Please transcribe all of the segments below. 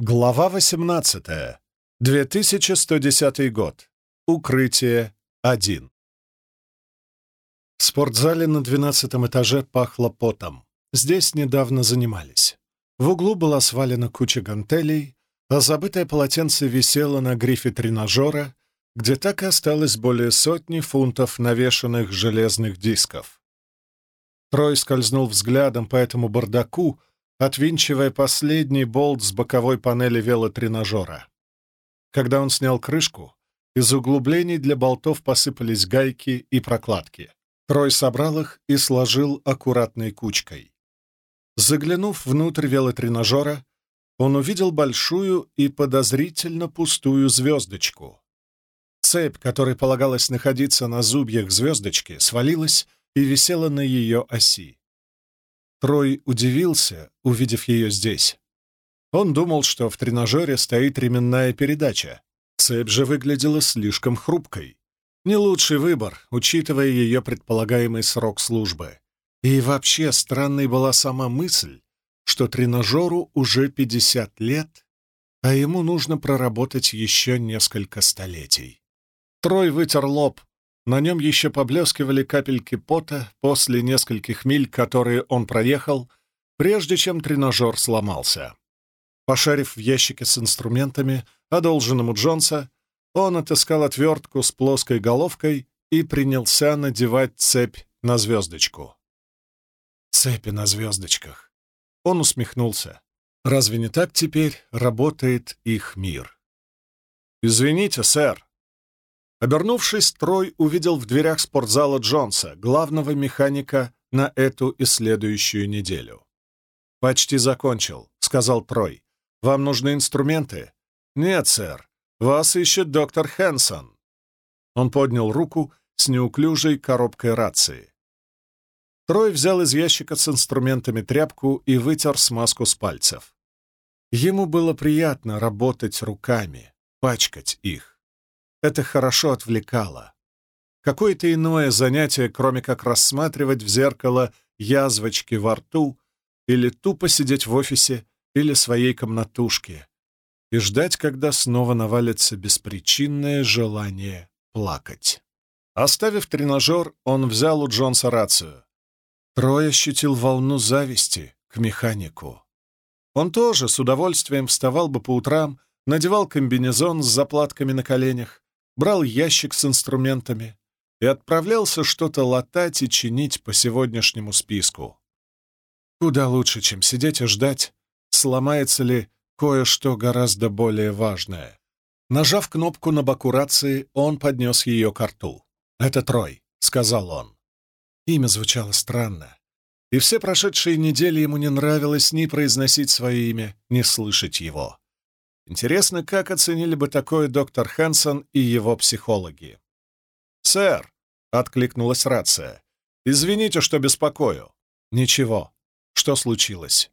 Глава 18. 2110 год. Укрытие 1. В спортзале на двенадцатом этаже пахло потом. Здесь недавно занимались. В углу была свалена куча гантелей, а забытое полотенце висело на грифе тренажера, где так и осталось более сотни фунтов навешанных железных дисков. Трой скользнул взглядом по этому бардаку, отвинчивая последний болт с боковой панели велотренажера. Когда он снял крышку, из углублений для болтов посыпались гайки и прокладки. Трой собрал их и сложил аккуратной кучкой. Заглянув внутрь велотренажера, он увидел большую и подозрительно пустую звездочку. Цепь, которой полагалось находиться на зубьях звездочки, свалилась и висела на ее оси. Трой удивился, увидев ее здесь. Он думал, что в тренажере стоит ременная передача. Цепь же выглядела слишком хрупкой. Не лучший выбор, учитывая ее предполагаемый срок службы. И вообще странной была сама мысль, что тренажеру уже 50 лет, а ему нужно проработать еще несколько столетий. Трой вытер лоб, на нем еще поблескивали капельки пота после нескольких миль, которые он проехал, прежде чем тренажер сломался. Пошарив в ящике с инструментами, одолженному Джонса, он отыскал отвертку с плоской головкой и принялся надевать цепь на звездочку. Цепи на звездочках. Он усмехнулся. Разве не так теперь работает их мир? «Извините, сэр», Обернувшись, Трой увидел в дверях спортзала Джонса, главного механика на эту и следующую неделю. «Почти закончил», — сказал Трой. «Вам нужны инструменты?» «Нет, сэр. Вас ищет доктор Хэнсон». Он поднял руку с неуклюжей коробкой рации. Трой взял из ящика с инструментами тряпку и вытер смазку с пальцев. Ему было приятно работать руками, пачкать их. Это хорошо отвлекало. Какое-то иное занятие, кроме как рассматривать в зеркало язвочки во рту или тупо сидеть в офисе или своей комнатушке и ждать, когда снова навалится беспричинное желание плакать. Оставив тренажер, он взял у Джонса рацию. Трой ощутил волну зависти к механику. Он тоже с удовольствием вставал бы по утрам, надевал комбинезон с заплатками на коленях, брал ящик с инструментами и отправлялся что-то латать и чинить по сегодняшнему списку. Куда лучше, чем сидеть и ждать, сломается ли кое-что гораздо более важное. Нажав кнопку на боку рации, он поднес ее к рту. «Это Трой», — сказал он. Имя звучало странно, и все прошедшие недели ему не нравилось ни произносить свое имя, ни слышать его. Интересно, как оценили бы такое доктор Хэнсон и его психологи. «Сэр!» — откликнулась рация. «Извините, что беспокою». «Ничего. Что случилось?»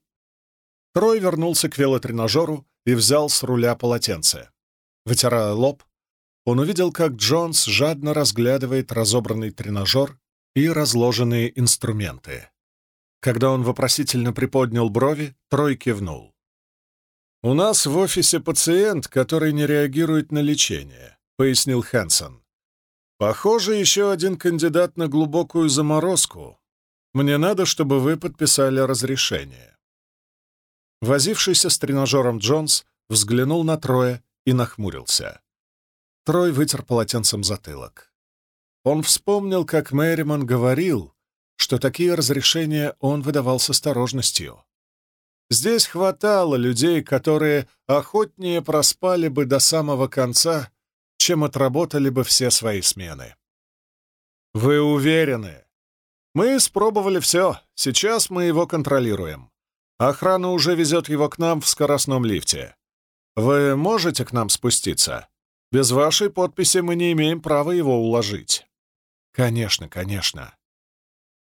Трой вернулся к велотренажеру и взял с руля полотенце. Вытирая лоб, он увидел, как Джонс жадно разглядывает разобранный тренажер и разложенные инструменты. Когда он вопросительно приподнял брови, Трой кивнул. «У нас в офисе пациент, который не реагирует на лечение», — пояснил Хэнсон. «Похоже, еще один кандидат на глубокую заморозку. Мне надо, чтобы вы подписали разрешение». Возившийся с тренажером Джонс взглянул на Троя и нахмурился. Трой вытер полотенцем затылок. Он вспомнил, как Мэриман говорил, что такие разрешения он выдавал с осторожностью. Здесь хватало людей, которые охотнее проспали бы до самого конца, чем отработали бы все свои смены. «Вы уверены?» «Мы испробовали все. Сейчас мы его контролируем. Охрана уже везет его к нам в скоростном лифте. Вы можете к нам спуститься? Без вашей подписи мы не имеем права его уложить». «Конечно, конечно».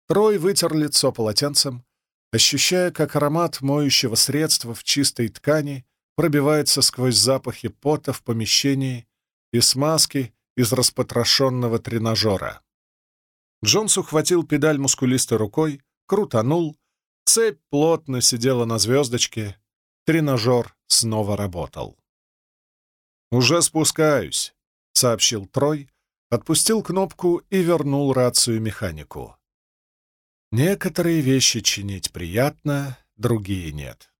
Трой вытер лицо полотенцем, ощущая, как аромат моющего средства в чистой ткани пробивается сквозь запахи пота в помещении и смазки из распотрошенного тренажера. Джонс ухватил педаль мускулистой рукой, крутанул, цепь плотно сидела на звездочке, тренажер снова работал. «Уже спускаюсь», — сообщил Трой, отпустил кнопку и вернул рацию механику. Некоторые вещи чинить приятно, другие нет.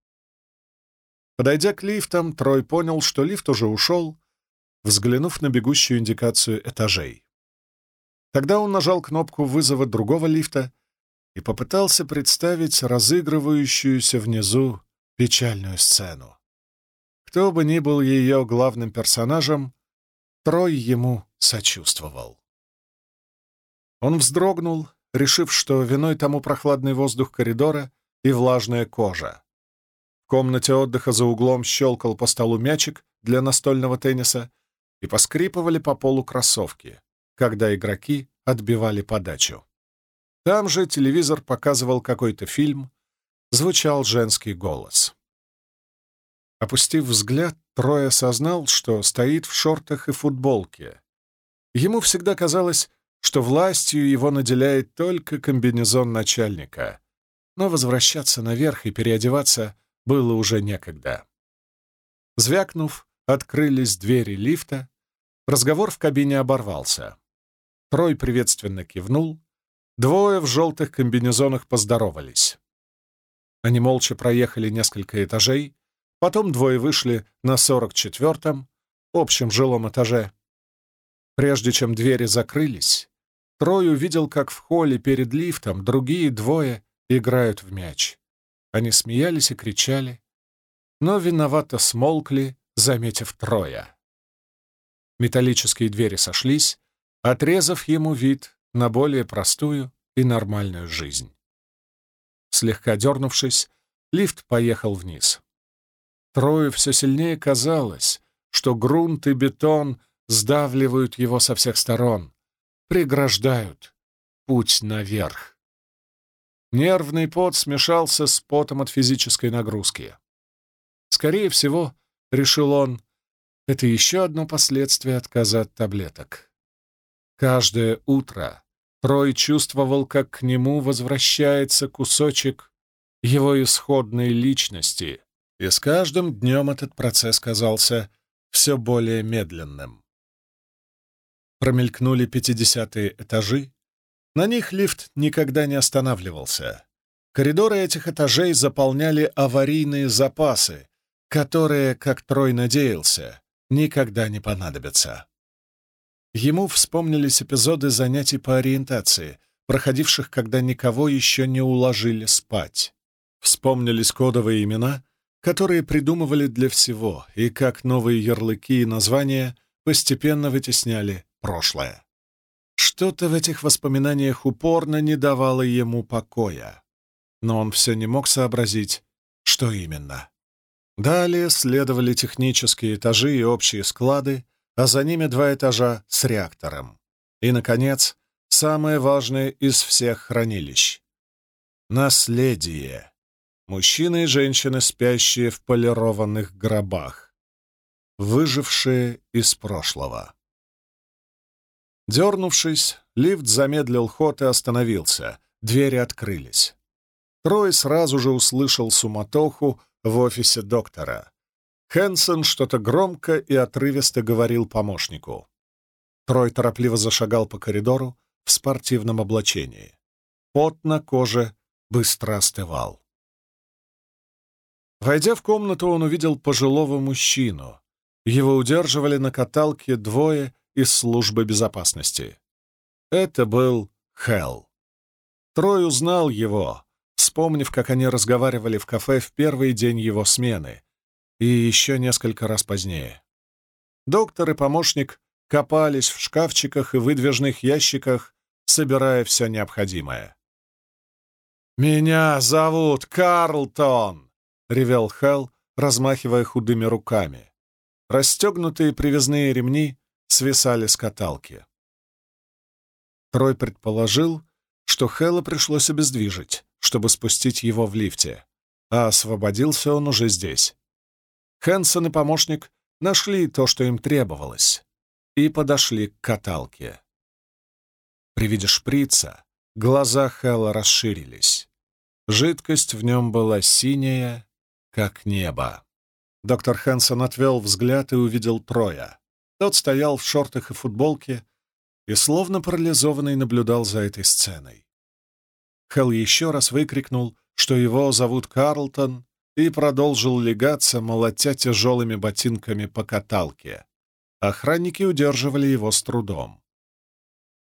Подойдя к лифтам, Трой понял, что лифт уже ушел, взглянув на бегущую индикацию этажей. Тогда он нажал кнопку вызова другого лифта и попытался представить разыгрывающуюся внизу печальную сцену. Кто бы ни был ее главным персонажем, Трой ему сочувствовал. Он вздрогнул, решив, что виной тому прохладный воздух коридора и влажная кожа. В комнате отдыха за углом щелкал по столу мячик для настольного тенниса и поскрипывали по полу кроссовки, когда игроки отбивали подачу. Там же телевизор показывал какой-то фильм, звучал женский голос. Опустив взгляд, Трой осознал, что стоит в шортах и футболке. Ему всегда казалось, что властью его наделяет только комбинезон начальника, но возвращаться наверх и переодеваться было уже некогда. Звякнув, открылись двери лифта, разговор в кабине оборвался. Трой приветственно кивнул, двое в желтых комбинезонах поздоровались. Они молча проехали несколько этажей, потом двое вышли на 44-м, общем жилом этаже. Прежде чем двери закрылись, Трой увидел, как в холле перед лифтом другие двое играют в мяч. Они смеялись и кричали, но виновато смолкли, заметив Троя. Металлические двери сошлись, отрезав ему вид на более простую и нормальную жизнь. Слегка дернувшись, лифт поехал вниз. Трою все сильнее казалось, что грунт и бетон сдавливают его со всех сторон, преграждают путь наверх. Нервный пот смешался с потом от физической нагрузки. Скорее всего, решил он, это еще одно последствие отказа от таблеток. Каждое утро Трой чувствовал, как к нему возвращается кусочек его исходной личности, и с каждым днем этот процесс казался все более медленным. Промелькнули пятидесятые этажи. На них лифт никогда не останавливался. Коридоры этих этажей заполняли аварийные запасы, которые, как Трой надеялся, никогда не понадобятся. Ему вспомнились эпизоды занятий по ориентации, проходивших, когда никого еще не уложили спать. Вспомнились кодовые имена, которые придумывали для всего, и как новые ярлыки и названия постепенно вытесняли прошлое. Что-то в этих воспоминаниях упорно не давало ему покоя, но он все не мог сообразить, что именно. Далее следовали технические этажи и общие склады, а за ними два этажа с реактором. И, наконец, самое важное из всех хранилищ — наследие. Мужчины и женщины, спящие в полированных гробах, выжившие из прошлого. Дернувшись, лифт замедлил ход и остановился. Двери открылись. Трой сразу же услышал суматоху в офисе доктора. Хэнсон что-то громко и отрывисто говорил помощнику. Трой торопливо зашагал по коридору в спортивном облачении. Пот на коже быстро остывал. Войдя в комнату, он увидел пожилого мужчину. Его удерживали на каталке двое из службы безопасности. Это был Хелл. Трой узнал его, вспомнив, как они разговаривали в кафе в первый день его смены и еще несколько раз позднее. Доктор и помощник копались в шкафчиках и выдвижных ящиках, собирая все необходимое. «Меня зовут Карлтон!» — ревел Хелл, размахивая худыми руками. Расстегнутые привязные ремни свисали с каталки. Трой предположил, что Хэлла пришлось обездвижить, чтобы спустить его в лифте, а освободился он уже здесь. Хэнсон и помощник нашли то, что им требовалось, и подошли к каталке. При виде шприца глаза Хэлла расширились. Жидкость в нем была синяя как небо. Доктор Хэнсон отвел взгляд и увидел Троя. Тот стоял в шортах и футболке и, словно парализованный, наблюдал за этой сценой. Хелл еще раз выкрикнул, что его зовут Карлтон, и продолжил легаться, молотя тяжелыми ботинками по каталке. Охранники удерживали его с трудом.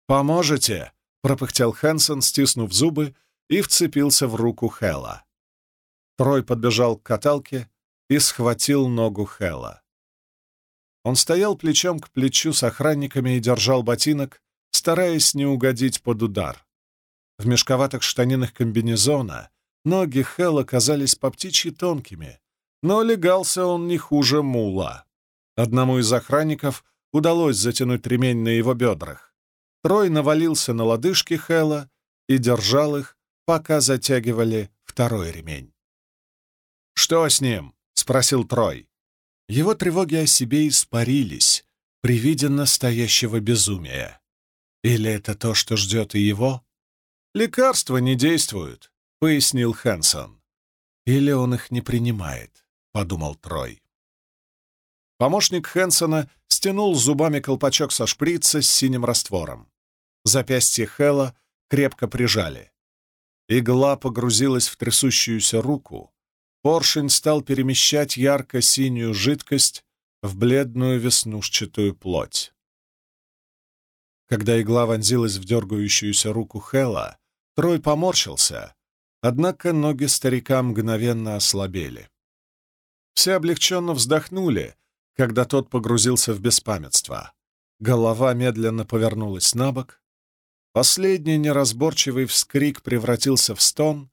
«Поможете?» — пропыхтел Хэнсон, стиснув зубы, и вцепился в руку Хэлла. Трой подбежал к каталке и схватил ногу Хэлла. Он стоял плечом к плечу с охранниками и держал ботинок, стараясь не угодить под удар. В мешковатых штанинах комбинезона ноги Хэлла казались по птичьи тонкими, но легался он не хуже мула. Одному из охранников удалось затянуть ремень на его бедрах. Трой навалился на лодыжки Хэлла и держал их, пока затягивали второй ремень. «Что с ним?» — спросил Трой. Его тревоги о себе испарились при виде настоящего безумия. Или это то, что ждет и его? «Лекарства не действуют», — пояснил Хэнсон. «Или он их не принимает», — подумал Трой. Помощник Хэнсона стянул зубами колпачок со шприца с синим раствором. Запястье Хэлла крепко прижали. Игла погрузилась в трясущуюся руку, поршень стал перемещать ярко-синюю жидкость в бледную веснушчатую плоть. Когда игла вонзилась в дергающуюся руку Хэла, Трой поморщился, однако ноги старика мгновенно ослабели. Все облегченно вздохнули, когда тот погрузился в беспамятство. Голова медленно повернулась на бок. Последний неразборчивый вскрик превратился в стон,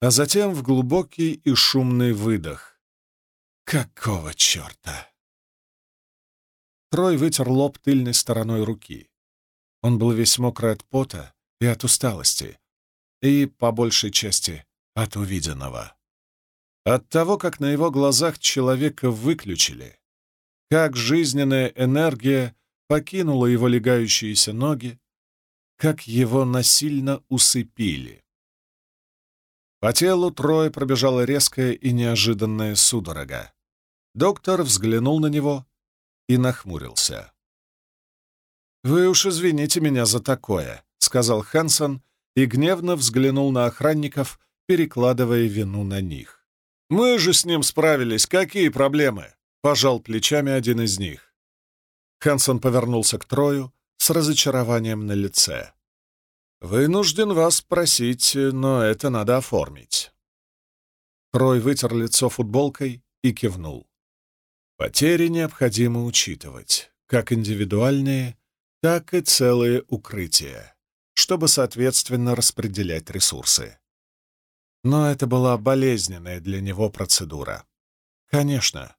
а затем в глубокий и шумный выдох. Какого черта? Трой вытер лоб тыльной стороной руки. Он был весь мокрый от пота и от усталости, и, по большей части, от увиденного. От того, как на его глазах человека выключили, как жизненная энергия покинула его легающиеся ноги, как его насильно усыпили. По телу Трое пробежала резкая и неожиданная судорога. Доктор взглянул на него и нахмурился. «Вы уж извините меня за такое», — сказал Хэнсон и гневно взглянул на охранников, перекладывая вину на них. «Мы же с ним справились, какие проблемы?» — пожал плечами один из них. Хэнсон повернулся к Трою с разочарованием на лице. «Вынужден вас спросить, но это надо оформить». Трой вытер лицо футболкой и кивнул. Потери необходимо учитывать, как индивидуальные, так и целые укрытия, чтобы соответственно распределять ресурсы. Но это была болезненная для него процедура. Конечно.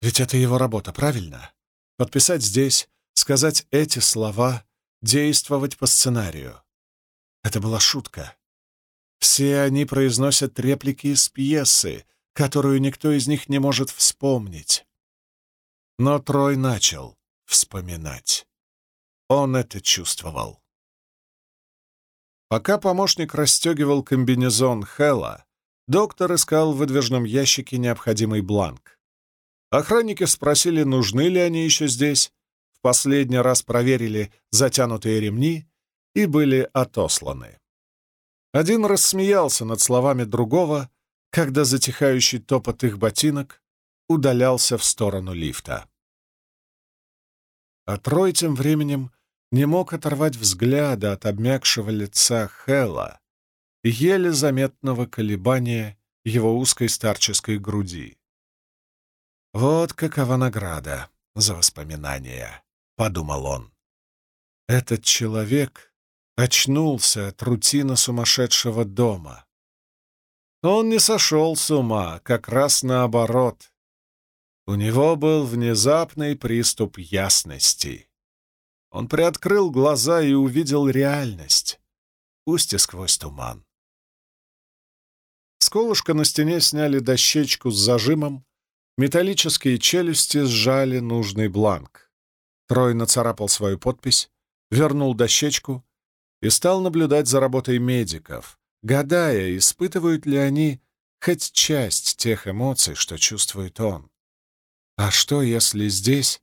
Ведь это его работа, правильно? Подписать здесь, сказать эти слова, действовать по сценарию. Это была шутка. Все они произносят реплики из пьесы, которую никто из них не может вспомнить. Но Трой начал вспоминать. Он это чувствовал. Пока помощник расстегивал комбинезон Хэлла, доктор искал в выдвижном ящике необходимый бланк. Охранники спросили, нужны ли они еще здесь, последний раз проверили затянутые ремни и были отосланы. Один рассмеялся над словами другого, когда затихающий топот их ботинок удалялся в сторону лифта. А Трой тем временем не мог оторвать взгляда от обмякшего лица Хэлла и еле заметного колебания его узкой старческой груди. Вот какова награда за воспоминания подумал он. Этот человек очнулся от рутины сумасшедшего дома. Он не сошел с ума, как раз наоборот. У него был внезапный приступ ясности. Он приоткрыл глаза и увидел реальность, пусть и сквозь туман. С колышка на стене сняли дощечку с зажимом, металлические челюсти сжали нужный бланк. Трой нацарапал свою подпись, вернул дощечку и стал наблюдать за работой медиков, гадая, испытывают ли они хоть часть тех эмоций, что чувствует он. А что, если здесь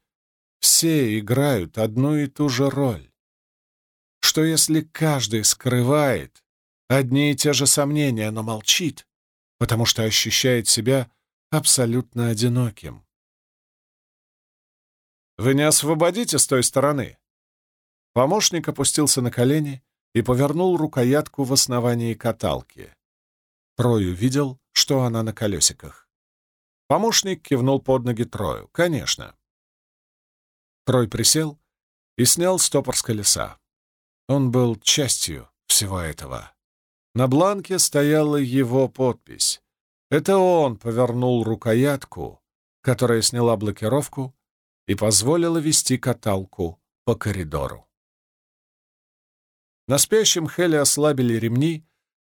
все играют одну и ту же роль? Что, если каждый скрывает одни и те же сомнения, но молчит, потому что ощущает себя абсолютно одиноким? «Вы не освободите с той стороны?» Помощник опустился на колени и повернул рукоятку в основании каталки. Трой увидел, что она на колесиках. Помощник кивнул под ноги Трою. «Конечно». Трой присел и снял стопор с колеса. Он был частью всего этого. На бланке стояла его подпись. Это он повернул рукоятку, которая сняла блокировку и позволила вести каталку по коридору. На спящем Хеле ослабили ремни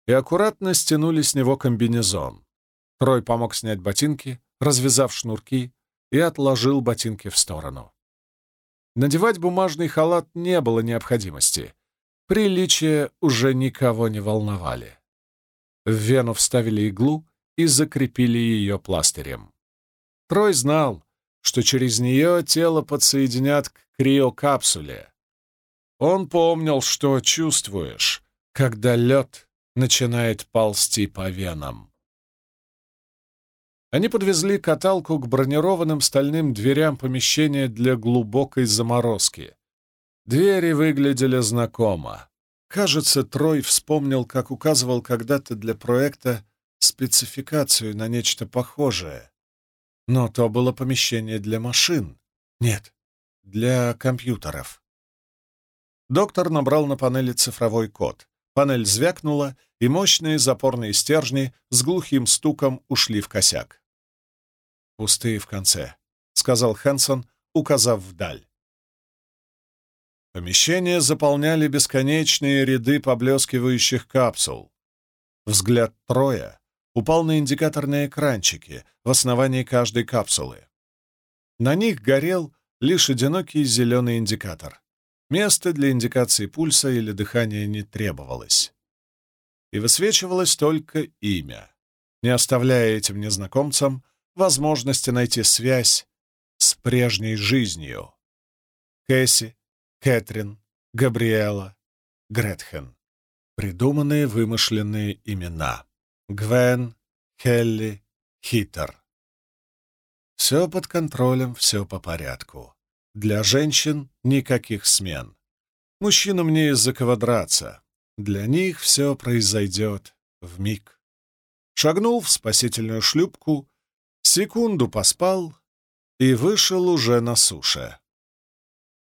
и аккуратно стянули с него комбинезон. Трой помог снять ботинки, развязав шнурки, и отложил ботинки в сторону. Надевать бумажный халат не было необходимости. Приличия уже никого не волновали. В вену вставили иглу и закрепили ее пластырем. Трой знал, что через нее тело подсоединят к криокапсуле, он помнил, что чувствуешь, когда лед начинает ползти по венам. Они подвезли каталку к бронированным стальным дверям помещения для глубокой заморозки. Двери выглядели знакомо. Кажется, Трой вспомнил, как указывал когда-то для проекта спецификацию на нечто похожее. Но то было помещение для машин. Нет, для компьютеров. Доктор набрал на панели цифровой код. Панель звякнула, и мощные запорные стержни с глухим стуком ушли в косяк. «Пустые в конце», — сказал Хэнсон, указав вдаль. Помещение заполняли бесконечные ряды поблескивающих капсул. Взгляд Троя упал на индикаторные экранчики в основании каждой капсулы. На них горел лишь одинокий зеленый индикатор. Места для индикации пульса или дыхания не требовалось. И высвечивалось только имя, не оставляя этим незнакомцам возможности найти связь с прежней жизнью. Кэсси, Кэтрин, Габриэла, Гретхен. Придуманные вымышленные имена. Гвен, Хелли, Хитер. Все под контролем, все по порядку. Для женщин никаких смен. Мужчинам не из-за кого драться. Для них все произойдет в миг. Шагнул в спасительную шлюпку, секунду поспал и вышел уже на суше.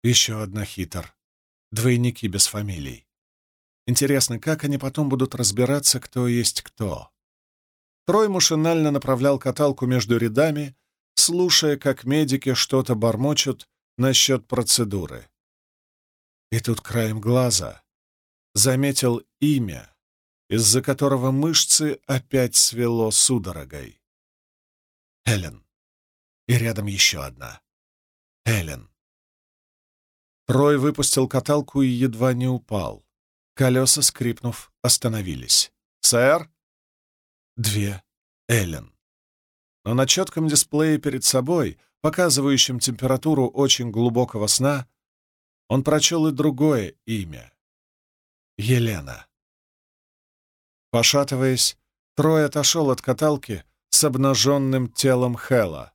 Еще одна хитр. Двойники без фамилий. Интересно, как они потом будут разбираться, кто есть кто? Трой машинально направлял каталку между рядами, слушая, как медики что-то бормочут насчет процедуры. И тут краем глаза заметил имя, из-за которого мышцы опять свело судорогой. Эллен. И рядом еще одна. Эллен. Трой выпустил каталку и едва не упал. Колеса, скрипнув, остановились. «Сэр?» Две Эллен. Но на четком дисплее перед собой показывающим температуру очень глубокого сна, он прочел и другое имя — Елена. Пошатываясь, Трой отошел от каталки с обнаженным телом Хэла.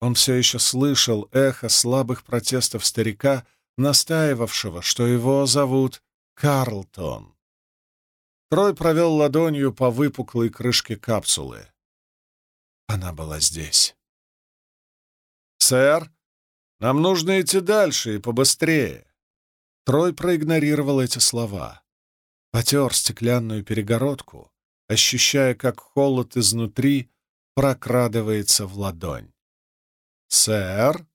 Он все еще слышал эхо слабых протестов старика, настаивавшего, что его зовут Карлтон. Трой провел ладонью по выпуклой крышке капсулы. Она была здесь. «Сэр, нам нужно идти дальше и побыстрее». Трой проигнорировал эти слова. Потер стеклянную перегородку, ощущая, как холод изнутри прокрадывается в ладонь. «Сэр?»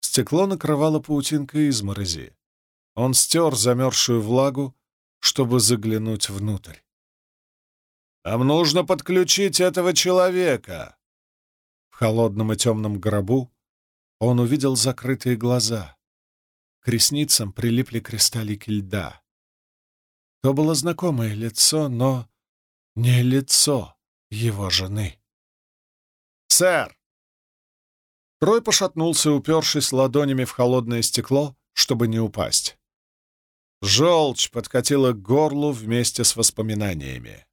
Стекло накрывало паутинкой изморози. Он стер замерзшую влагу, чтобы заглянуть внутрь. «Нам нужно подключить этого человека!» В холодном и темном гробу он увидел закрытые глаза. К ресницам прилипли кристаллики льда. То было знакомое лицо, но не лицо, его жены. «Сэр!» Трой пошатнулся, упершись ладонями в холодное стекло, чтобы не упасть. Желчь подкатила к горлу вместе с воспоминаниями.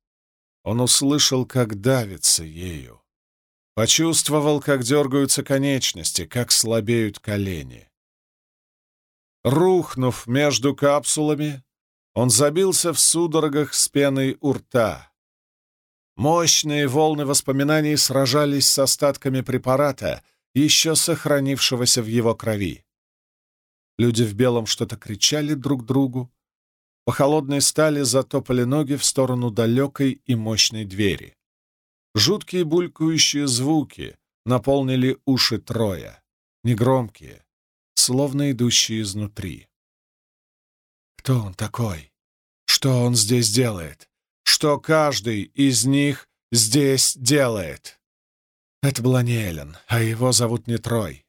Он услышал, как давится ею. Почувствовал, как дергаются конечности, как слабеют колени. Рухнув между капсулами, он забился в судорогах с пеной у рта. Мощные волны воспоминаний сражались с остатками препарата, еще сохранившегося в его крови. Люди в белом что-то кричали друг другу. По холодной стали затопали ноги в сторону далекой и мощной двери. Жуткие булькающие звуки наполнили уши Троя, негромкие, словно идущие изнутри. Кто он такой? Что он здесь делает? Что каждый из них здесь делает? Это была не Эллен, а его зовут не Трой.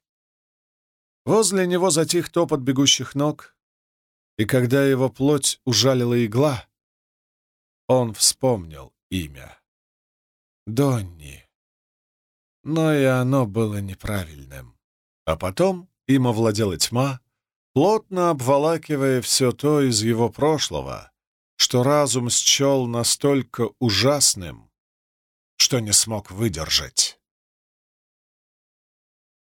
Возле него затих топот бегущих ног, и когда его плоть ужалила игла, он вспомнил имя. Донни. Но и оно было неправильным. А потом им овладела тьма, плотно обволакивая все то из его прошлого, что разум счел настолько ужасным, что не смог выдержать.